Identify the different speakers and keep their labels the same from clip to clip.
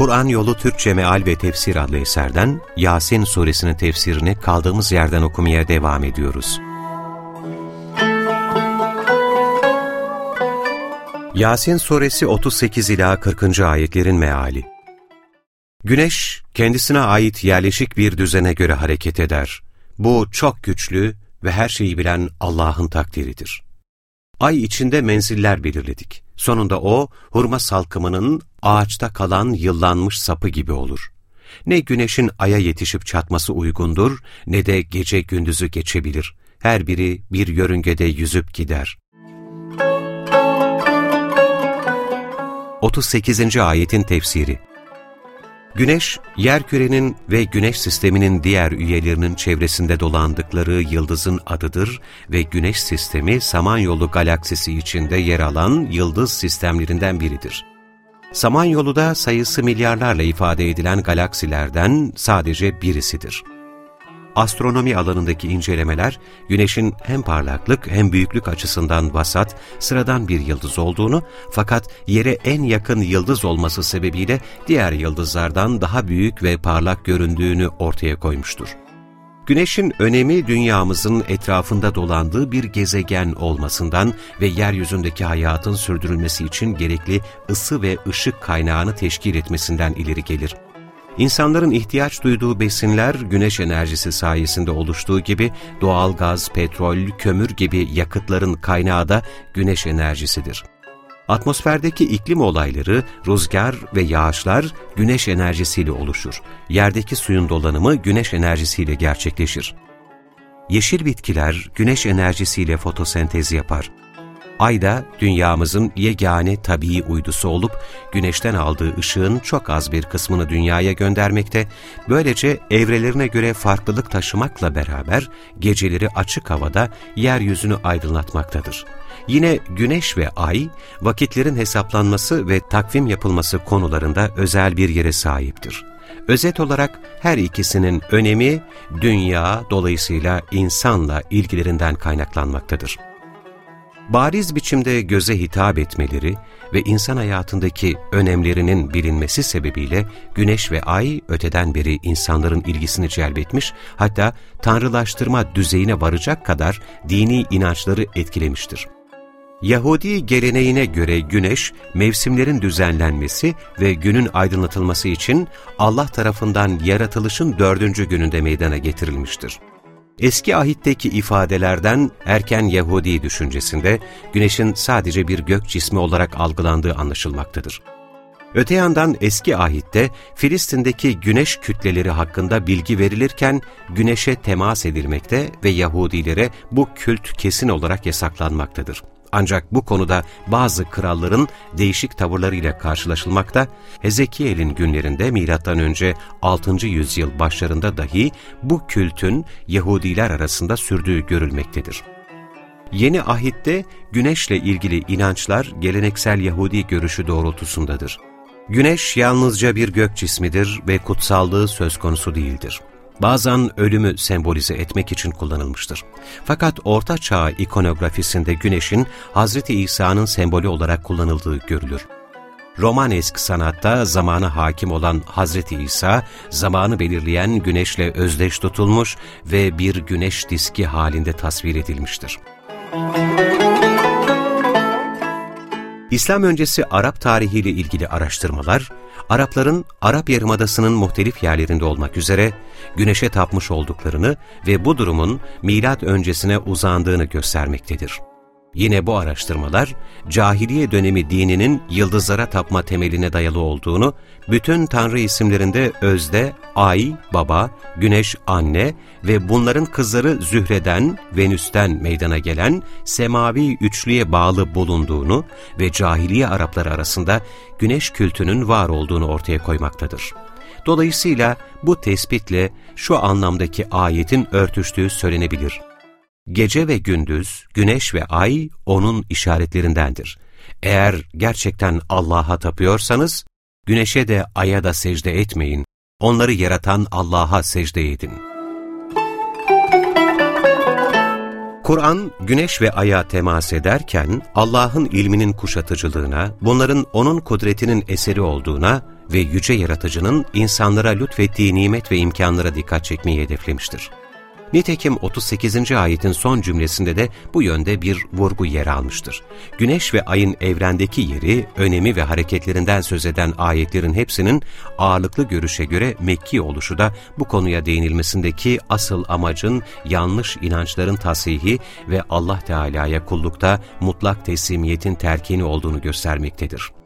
Speaker 1: Kur'an Yolu Türkçe Meal ve Tefsir adlı eserden Yasin suresinin tefsirini kaldığımız yerden okumaya devam ediyoruz. Yasin suresi 38 ila 40. ayetlerin meali. Güneş kendisine ait yerleşik bir düzene göre hareket eder. Bu çok güçlü ve her şeyi bilen Allah'ın takdiridir. Ay içinde menziller belirledik. Sonunda o, hurma salkımının ağaçta kalan yıllanmış sapı gibi olur. Ne güneşin aya yetişip çatması uygundur, ne de gece gündüzü geçebilir. Her biri bir yörüngede yüzüp gider. 38. Ayetin Tefsiri Güneş, yerkürenin ve güneş sisteminin diğer üyelerinin çevresinde dolandıkları yıldızın adıdır ve güneş sistemi Samanyolu galaksisi içinde yer alan yıldız sistemlerinden biridir. Samanyolu da sayısı milyarlarla ifade edilen galaksilerden sadece birisidir astronomi alanındaki incelemeler, Güneş'in hem parlaklık hem büyüklük açısından vasat, sıradan bir yıldız olduğunu fakat yere en yakın yıldız olması sebebiyle diğer yıldızlardan daha büyük ve parlak göründüğünü ortaya koymuştur. Güneşin önemi dünyamızın etrafında dolandığı bir gezegen olmasından ve yeryüzündeki hayatın sürdürülmesi için gerekli ısı ve ışık kaynağını teşkil etmesinden ileri gelir. İnsanların ihtiyaç duyduğu besinler güneş enerjisi sayesinde oluştuğu gibi doğal gaz, petrol, kömür gibi yakıtların kaynağı da güneş enerjisidir. Atmosferdeki iklim olayları, rüzgar ve yağışlar güneş enerjisiyle oluşur. Yerdeki suyun dolanımı güneş enerjisiyle gerçekleşir. Yeşil bitkiler güneş enerjisiyle fotosentez yapar. Ay da dünyamızın yegane tabii uydusu olup güneşten aldığı ışığın çok az bir kısmını dünyaya göndermekte, böylece evrelerine göre farklılık taşımakla beraber geceleri açık havada yeryüzünü aydınlatmaktadır. Yine güneş ve ay, vakitlerin hesaplanması ve takvim yapılması konularında özel bir yere sahiptir. Özet olarak her ikisinin önemi dünya dolayısıyla insanla ilgilerinden kaynaklanmaktadır bariz biçimde göze hitap etmeleri ve insan hayatındaki önemlerinin bilinmesi sebebiyle güneş ve ay öteden beri insanların ilgisini celbetmiş, hatta tanrılaştırma düzeyine varacak kadar dini inançları etkilemiştir. Yahudi geleneğine göre güneş, mevsimlerin düzenlenmesi ve günün aydınlatılması için Allah tarafından yaratılışın dördüncü gününde meydana getirilmiştir. Eski ahitteki ifadelerden erken Yahudi düşüncesinde güneşin sadece bir gök cismi olarak algılandığı anlaşılmaktadır. Öte yandan eski ahitte Filistin'deki güneş kütleleri hakkında bilgi verilirken güneşe temas edilmekte ve Yahudilere bu kült kesin olarak yasaklanmaktadır. Ancak bu konuda bazı kralların değişik tavırlarıyla karşılaşılmakta, Hezekiel'in günlerinde M.Ö. 6. yüzyıl başlarında dahi bu kültün Yahudiler arasında sürdüğü görülmektedir. Yeni ahitte güneşle ilgili inançlar geleneksel Yahudi görüşü doğrultusundadır. Güneş yalnızca bir gök cismidir ve kutsallığı söz konusu değildir bazen ölümü sembolize etmek için kullanılmıştır. Fakat Orta Çağ ikonografisinde güneşin Hz. İsa'nın sembolü olarak kullanıldığı görülür. Romanesk sanatta zamana hakim olan Hz. İsa, zamanı belirleyen güneşle özdeş tutulmuş ve bir güneş diski halinde tasvir edilmiştir. İslam öncesi Arap tarihiyle ilgili araştırmalar, Arapların Arap Yarımadası'nın muhtelif yerlerinde olmak üzere güneşe tapmış olduklarını ve bu durumun milat öncesine uzandığını göstermektedir. Yine bu araştırmalar, cahiliye dönemi dininin yıldızlara tapma temeline dayalı olduğunu, bütün tanrı isimlerinde özde ay, baba, güneş, anne ve bunların kızları Zühre'den, Venüs'ten meydana gelen semavi üçlüye bağlı bulunduğunu ve cahiliye Arapları arasında güneş kültünün var olduğunu ortaya koymaktadır. Dolayısıyla bu tespitle şu anlamdaki ayetin örtüştüğü söylenebilir. Gece ve gündüz, güneş ve ay onun işaretlerindendir. Eğer gerçekten Allah'a tapıyorsanız, güneşe de aya da secde etmeyin, onları yaratan Allah'a secde edin. Kur'an, güneş ve aya temas ederken Allah'ın ilminin kuşatıcılığına, bunların O'nun kudretinin eseri olduğuna ve yüce yaratıcının insanlara lütfettiği nimet ve imkanlara dikkat çekmeyi hedeflemiştir. Nitekim 38. ayetin son cümlesinde de bu yönde bir vurgu yer almıştır. Güneş ve ayın evrendeki yeri, önemi ve hareketlerinden söz eden ayetlerin hepsinin ağırlıklı görüşe göre Mekki oluşu da bu konuya değinilmesindeki asıl amacın yanlış inançların tasihi ve Allah Teala'ya kullukta mutlak teslimiyetin terkini olduğunu göstermektedir.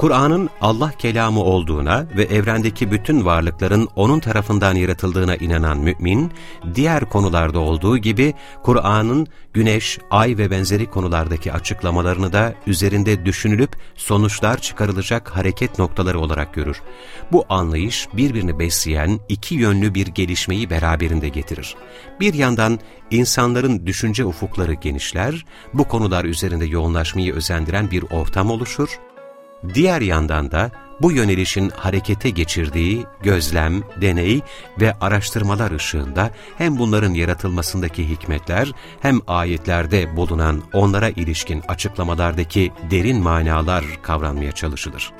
Speaker 1: Kur'an'ın Allah kelamı olduğuna ve evrendeki bütün varlıkların O'nun tarafından yaratıldığına inanan mümin, diğer konularda olduğu gibi Kur'an'ın güneş, ay ve benzeri konulardaki açıklamalarını da üzerinde düşünülüp sonuçlar çıkarılacak hareket noktaları olarak görür. Bu anlayış birbirini besleyen iki yönlü bir gelişmeyi beraberinde getirir. Bir yandan insanların düşünce ufukları genişler, bu konular üzerinde yoğunlaşmayı özendiren bir ortam oluşur, Diğer yandan da bu yönelişin harekete geçirdiği gözlem, deney ve araştırmalar ışığında hem bunların yaratılmasındaki hikmetler hem ayetlerde bulunan onlara ilişkin açıklamalardaki derin manalar kavranmaya çalışılır.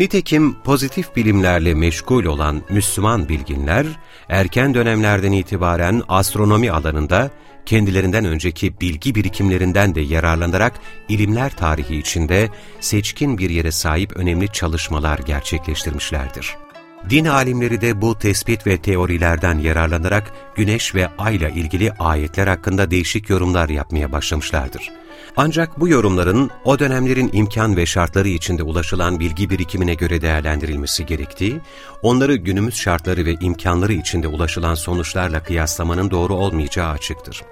Speaker 1: Nitekim pozitif bilimlerle meşgul olan Müslüman bilginler, erken dönemlerden itibaren astronomi alanında kendilerinden önceki bilgi birikimlerinden de yararlanarak ilimler tarihi içinde seçkin bir yere sahip önemli çalışmalar gerçekleştirmişlerdir. Din alimleri de bu tespit ve teorilerden yararlanarak güneş ve ayla ilgili ayetler hakkında değişik yorumlar yapmaya başlamışlardır. Ancak bu yorumların o dönemlerin imkan ve şartları içinde ulaşılan bilgi birikimine göre değerlendirilmesi gerektiği, onları günümüz şartları ve imkanları içinde ulaşılan sonuçlarla kıyaslamanın doğru olmayacağı açıktır.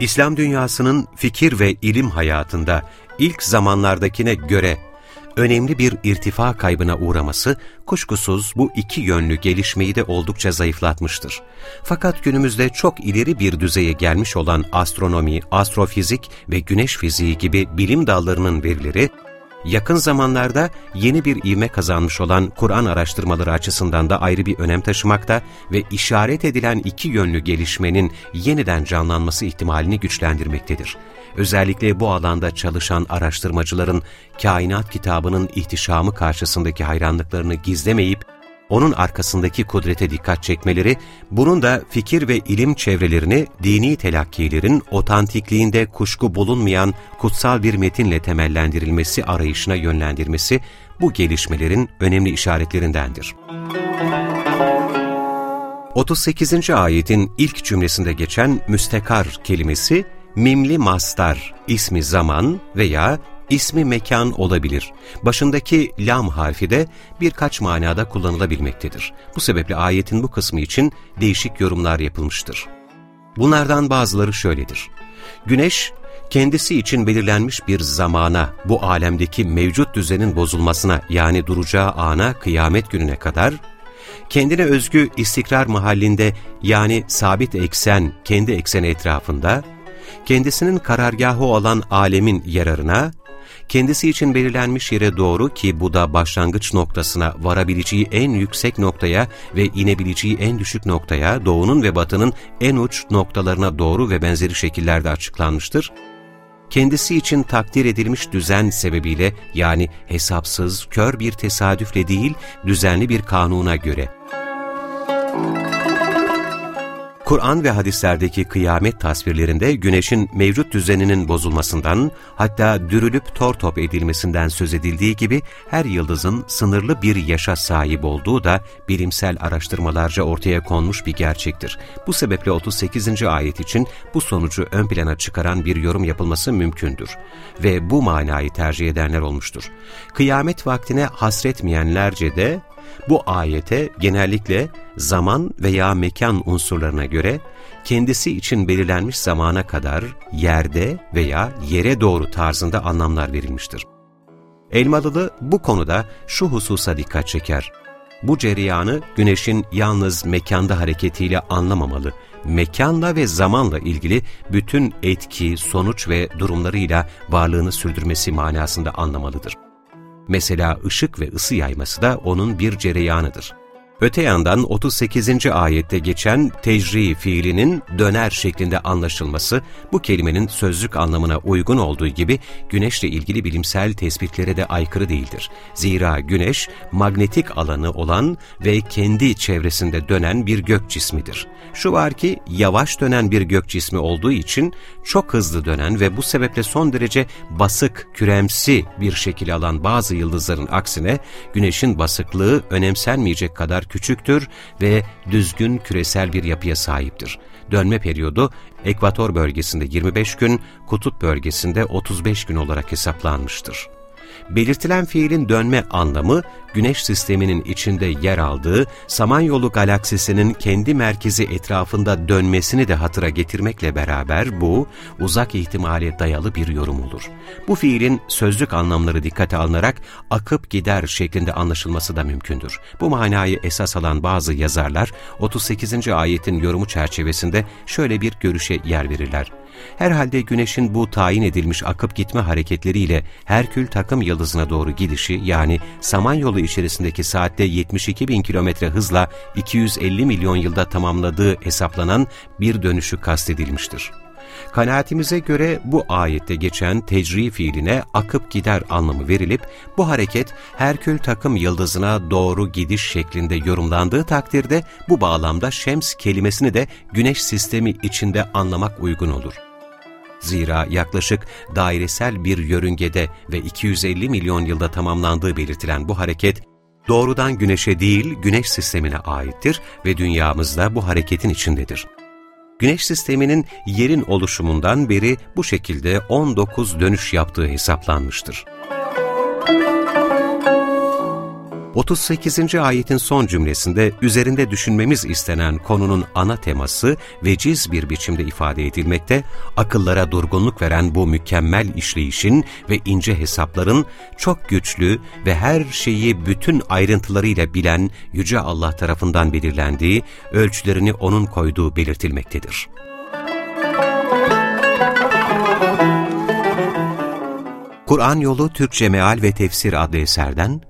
Speaker 1: İslam dünyasının fikir ve ilim hayatında ilk zamanlardakine göre önemli bir irtifa kaybına uğraması kuşkusuz bu iki yönlü gelişmeyi de oldukça zayıflatmıştır. Fakat günümüzde çok ileri bir düzeye gelmiş olan astronomi, astrofizik ve güneş fiziği gibi bilim dallarının verileri yakın zamanlarda yeni bir ivme kazanmış olan Kur'an araştırmaları açısından da ayrı bir önem taşımakta ve işaret edilen iki yönlü gelişmenin yeniden canlanması ihtimalini güçlendirmektedir. Özellikle bu alanda çalışan araştırmacıların kainat kitabının ihtişamı karşısındaki hayranlıklarını gizlemeyip onun arkasındaki kudrete dikkat çekmeleri, bunun da fikir ve ilim çevrelerini dini telakkilerin otantikliğinde kuşku bulunmayan kutsal bir metinle temellendirilmesi arayışına yönlendirmesi bu gelişmelerin önemli işaretlerindendir. 38. ayetin ilk cümlesinde geçen müstekar kelimesi, mimli mastar, ismi zaman veya ismi mekan olabilir. Başındaki lam harfi de birkaç manada kullanılabilmektedir. Bu sebeple ayetin bu kısmı için değişik yorumlar yapılmıştır. Bunlardan bazıları şöyledir. Güneş, kendisi için belirlenmiş bir zamana, bu alemdeki mevcut düzenin bozulmasına yani duracağı ana kıyamet gününe kadar, kendine özgü istikrar mahallinde yani sabit eksen, kendi ekseni etrafında, kendisinin karargahı olan alemin yararına, kendisi için belirlenmiş yere doğru ki bu da başlangıç noktasına varabileceği en yüksek noktaya ve inebileceği en düşük noktaya, doğunun ve batının en uç noktalarına doğru ve benzeri şekillerde açıklanmıştır. Kendisi için takdir edilmiş düzen sebebiyle yani hesapsız, kör bir tesadüfle değil, düzenli bir kanuna göre. Kur'an ve hadislerdeki kıyamet tasvirlerinde güneşin mevcut düzeninin bozulmasından, hatta dürülüp tor top edilmesinden söz edildiği gibi her yıldızın sınırlı bir yaşa sahip olduğu da bilimsel araştırmalarca ortaya konmuş bir gerçektir. Bu sebeple 38. ayet için bu sonucu ön plana çıkaran bir yorum yapılması mümkündür. Ve bu manayı tercih edenler olmuştur. Kıyamet vaktine hasretmeyenlerce de Bu ayete genellikle zaman veya mekan unsurlarına göre kendisi için belirlenmiş zamana kadar yerde veya yere doğru tarzında anlamlar verilmiştir. Elmalılı bu konuda şu hususa dikkat çeker. Bu cereyanı güneşin yalnız mekanda hareketiyle anlamamalı, mekanla ve zamanla ilgili bütün etki, sonuç ve durumlarıyla varlığını sürdürmesi manasında anlamalıdır. Mesela ışık ve ısı yayması da onun bir cereyanıdır. Öte yandan 38. ayette geçen tecri fiilinin döner şeklinde anlaşılması, bu kelimenin sözlük anlamına uygun olduğu gibi güneşle ilgili bilimsel tespitlere de aykırı değildir. Zira güneş, magnetik alanı olan ve kendi çevresinde dönen bir gök cismidir. Şu var ki, yavaş dönen bir gök cismi olduğu için çok hızlı dönen ve bu sebeple son derece basık, küremsi bir şekil alan bazı yıldızların aksine, güneşin basıklığı önemsenmeyecek kadar küçüktür ve düzgün küresel bir yapıya sahiptir. Dönme periyodu ekvator bölgesinde 25 gün, kutup bölgesinde 35 gün olarak hesaplanmıştır. Belirtilen fiilin dönme anlamı, Güneş sisteminin içinde yer aldığı Samanyolu galaksisinin kendi merkezi etrafında dönmesini de hatıra getirmekle beraber bu, uzak ihtimale dayalı bir yorum olur. Bu fiilin sözlük anlamları dikkate alınarak akıp gider şeklinde anlaşılması da mümkündür. Bu manayı esas alan bazı yazarlar, 38. ayetin yorumu çerçevesinde şöyle bir görüşe yer verirler. Herhalde Güneş'in bu tayin edilmiş akıp gitme hareketleriyle Herkül takım yıldızına doğru gidişi yani Samanyolu içerisindeki saatte 72 bin kilometre hızla 250 milyon yılda tamamladığı hesaplanan bir dönüşü kastedilmiştir. Kanaatimize göre bu ayette geçen tecri fiiline akıp gider anlamı verilip bu hareket Herkül takım yıldızına doğru gidiş şeklinde yorumlandığı takdirde bu bağlamda şems kelimesini de güneş sistemi içinde anlamak uygun olur. Zira yaklaşık dairesel bir yörüngede ve 250 milyon yılda tamamlandığı belirtilen bu hareket, doğrudan güneşe değil güneş sistemine aittir ve dünyamızda bu hareketin içindedir. Güneş sisteminin yerin oluşumundan beri bu şekilde 19 dönüş yaptığı hesaplanmıştır. 38. ayetin son cümlesinde üzerinde düşünmemiz istenen konunun ana teması veciz bir biçimde ifade edilmekte, akıllara durgunluk veren bu mükemmel işleyişin ve ince hesapların çok güçlü ve her şeyi bütün ayrıntılarıyla bilen Yüce Allah tarafından belirlendiği, ölçülerini O'nun koyduğu belirtilmektedir. Kur'an Yolu Türkçe Meal ve Tefsir adlı eserden